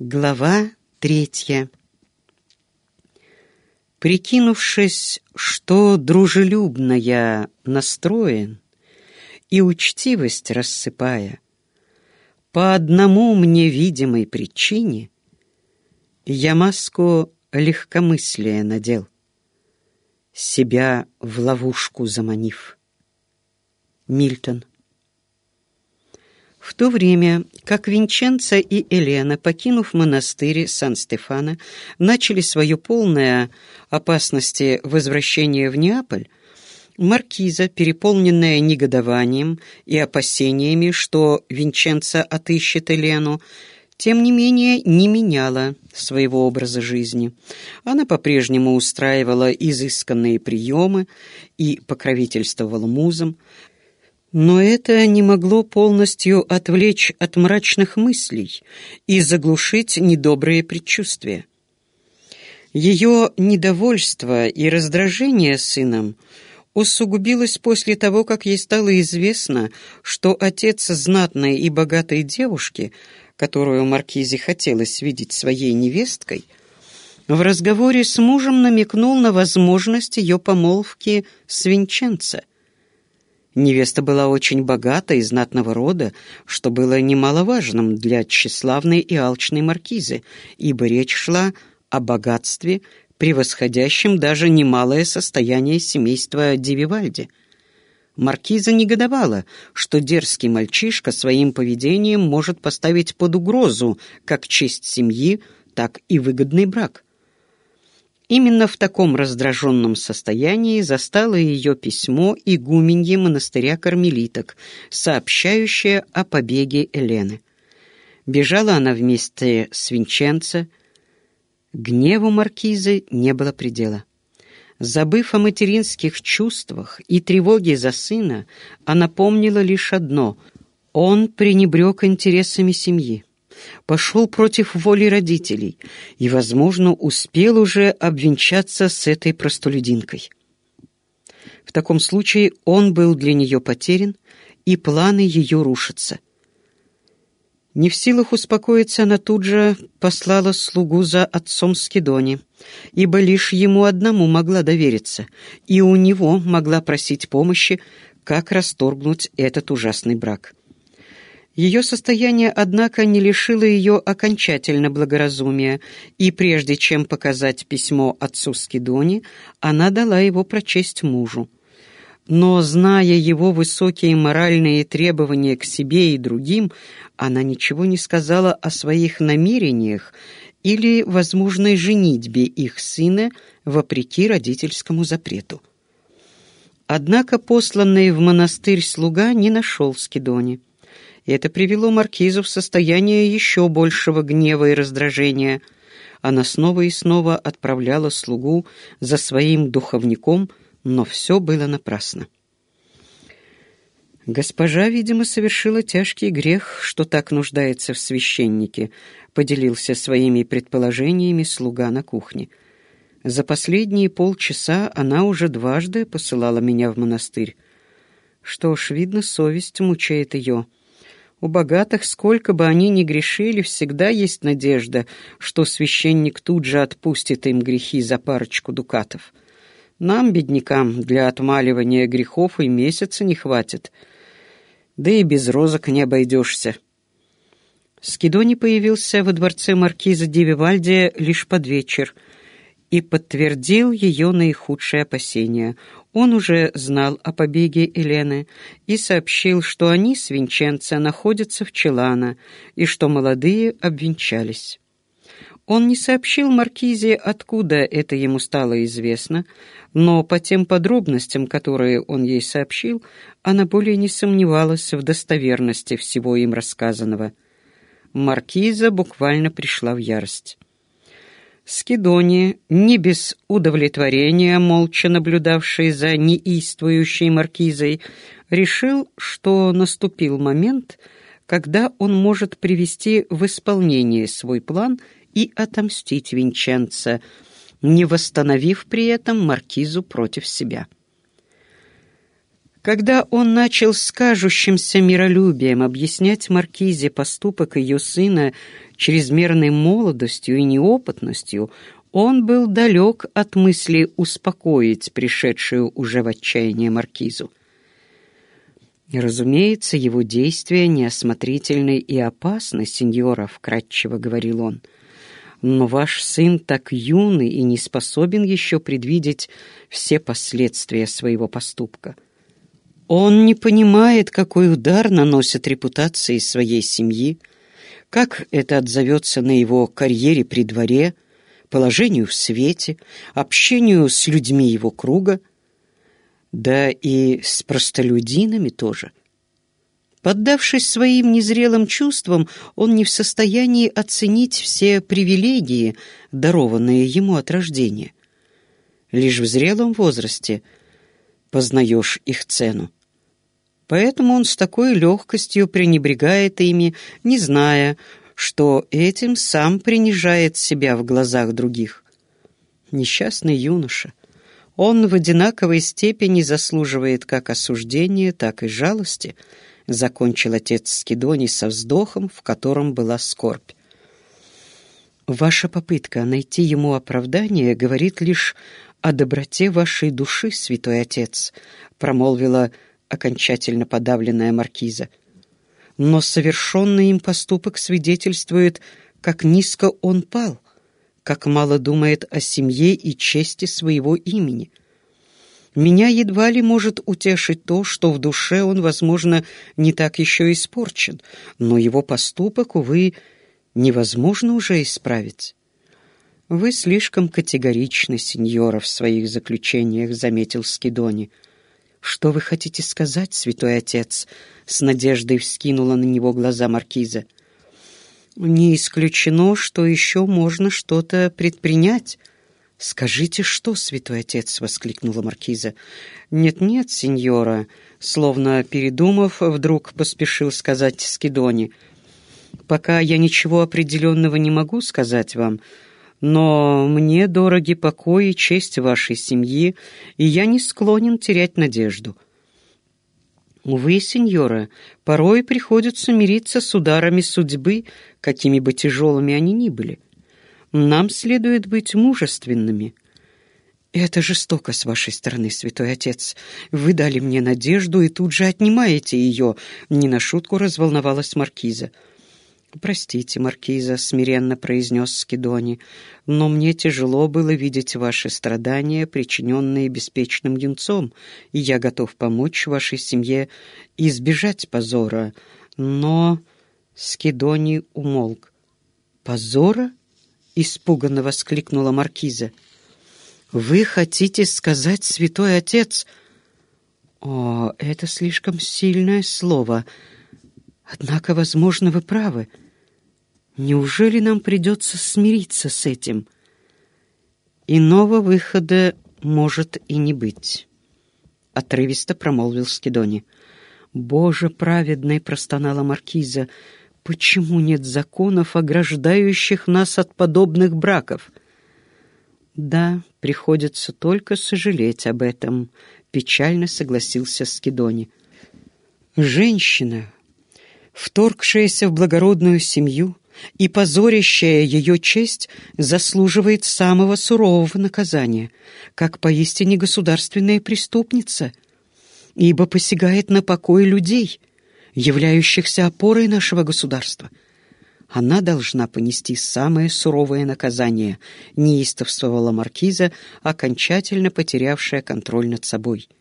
Глава третья Прикинувшись, что дружелюбно я настроен и учтивость рассыпая, по одному мне видимой причине я маску легкомыслия надел, себя в ловушку заманив. Мильтон в то время как Винченца и Елена, покинув монастырь Сан-Стефано, начали свое полное опасности возвращение в Неаполь, Маркиза, переполненная негодованием и опасениями, что Винченца отыщет Елену, тем не менее не меняла своего образа жизни. Она по-прежнему устраивала изысканные приемы и покровительствовала музам, но это не могло полностью отвлечь от мрачных мыслей и заглушить недобрые предчувствия. Ее недовольство и раздражение сыном усугубилось после того, как ей стало известно, что отец знатной и богатой девушки, которую Маркизе хотелось видеть своей невесткой, в разговоре с мужем намекнул на возможность ее помолвки с Винченцо. Невеста была очень богата и знатного рода, что было немаловажным для тщеславной и алчной маркизы, ибо речь шла о богатстве, превосходящем даже немалое состояние семейства Дививальди. Маркиза негодовала, что дерзкий мальчишка своим поведением может поставить под угрозу как честь семьи, так и выгодный брак. Именно в таком раздраженном состоянии застало ее письмо игуменье монастыря кармелиток, сообщающее о побеге Елены. Бежала она вместе с Винченцо. Гневу маркизы не было предела. Забыв о материнских чувствах и тревоге за сына, она помнила лишь одно — он пренебрег интересами семьи пошел против воли родителей и, возможно, успел уже обвенчаться с этой простолюдинкой. В таком случае он был для нее потерян, и планы ее рушатся. Не в силах успокоиться, она тут же послала слугу за отцом Скидони, ибо лишь ему одному могла довериться, и у него могла просить помощи, как расторгнуть этот ужасный брак. Ее состояние, однако, не лишило ее окончательно благоразумия, и прежде чем показать письмо отцу Скидони, она дала его прочесть мужу. Но, зная его высокие моральные требования к себе и другим, она ничего не сказала о своих намерениях или возможной женитьбе их сына вопреки родительскому запрету. Однако посланный в монастырь слуга не нашел Скидони это привело маркизу в состояние еще большего гнева и раздражения. Она снова и снова отправляла слугу за своим духовником, но все было напрасно. «Госпожа, видимо, совершила тяжкий грех, что так нуждается в священнике», — поделился своими предположениями слуга на кухне. «За последние полчаса она уже дважды посылала меня в монастырь. Что ж, видно, совесть мучает ее». У богатых, сколько бы они ни грешили, всегда есть надежда, что священник тут же отпустит им грехи за парочку дукатов. Нам, беднякам, для отмаливания грехов и месяца не хватит. Да и без розок не обойдешься. Скидони появился во дворце маркиза Дививальди лишь под вечер и подтвердил ее наихудшие опасения. Он уже знал о побеге Елены и сообщил, что они с Винченцо находятся в Челано и что молодые обвенчались. Он не сообщил Маркизе, откуда это ему стало известно, но по тем подробностям, которые он ей сообщил, она более не сомневалась в достоверности всего им рассказанного. Маркиза буквально пришла в ярость. Скидония, не без удовлетворения, молча наблюдавший за неистующей маркизой, решил, что наступил момент, когда он может привести в исполнение свой план и отомстить Винченца, не восстановив при этом маркизу против себя. Когда он начал с кажущимся миролюбием объяснять Маркизе поступок ее сына чрезмерной молодостью и неопытностью, он был далек от мысли успокоить пришедшую уже в отчаяние Маркизу. И, разумеется, его действия неосмотрительны и опасны, сеньора, — вкратчиво говорил он. Но ваш сын так юный и не способен еще предвидеть все последствия своего поступка. Он не понимает, какой удар наносит репутации своей семьи, как это отзовется на его карьере при дворе, положению в свете, общению с людьми его круга, да и с простолюдинами тоже. Поддавшись своим незрелым чувствам, он не в состоянии оценить все привилегии, дарованные ему от рождения. Лишь в зрелом возрасте познаешь их цену. Поэтому он с такой легкостью пренебрегает ими, не зная, что этим сам принижает себя в глазах других. Несчастный юноша. Он в одинаковой степени заслуживает как осуждения, так и жалости, закончил отец Скидони со вздохом, в котором была скорбь. Ваша попытка найти ему оправдание говорит лишь о доброте вашей души, святой отец, промолвила окончательно подавленная маркиза. Но совершенный им поступок свидетельствует, как низко он пал — как мало думает о семье и чести своего имени. Меня едва ли может утешить то, что в душе он, возможно, не так еще испорчен, но его поступок, увы, невозможно уже исправить. «Вы слишком категоричны, сеньора, в своих заключениях», — заметил Скидони. «Что вы хотите сказать, святой отец?» — с надеждой вскинула на него глаза маркиза. Не исключено, что еще можно что-то предпринять. «Скажите, что, святой отец?» — воскликнула маркиза. «Нет-нет, сеньора», — словно передумав, вдруг поспешил сказать Скидони. «Пока я ничего определенного не могу сказать вам, но мне дороги покой и честь вашей семьи, и я не склонен терять надежду». Увы, сеньора, порой приходится мириться с ударами судьбы, какими бы тяжелыми они ни были. Нам следует быть мужественными. Это жестоко с вашей стороны, святой отец. Вы дали мне надежду и тут же отнимаете ее. Не на шутку разволновалась маркиза. «Простите, Маркиза», — смиренно произнес Скидони, «но мне тяжело было видеть ваши страдания, причиненные беспечным юнцом, и я готов помочь вашей семье избежать позора. Но...» Скидони умолк. «Позора?» — испуганно воскликнула Маркиза. «Вы хотите сказать, святой отец...» «О, это слишком сильное слово», Однако, возможно, вы правы. Неужели нам придется смириться с этим? Иного выхода может и не быть. Отрывисто промолвил Скидони. «Боже праведный!» — простонала Маркиза. «Почему нет законов, ограждающих нас от подобных браков?» «Да, приходится только сожалеть об этом», — печально согласился Скидони. «Женщина, вторгшаяся в благородную семью и позорящая ее честь, заслуживает самого сурового наказания, как поистине государственная преступница, ибо посягает на покой людей, являющихся опорой нашего государства. Она должна понести самое суровое наказание, неистовствовала маркиза, окончательно потерявшая контроль над собой —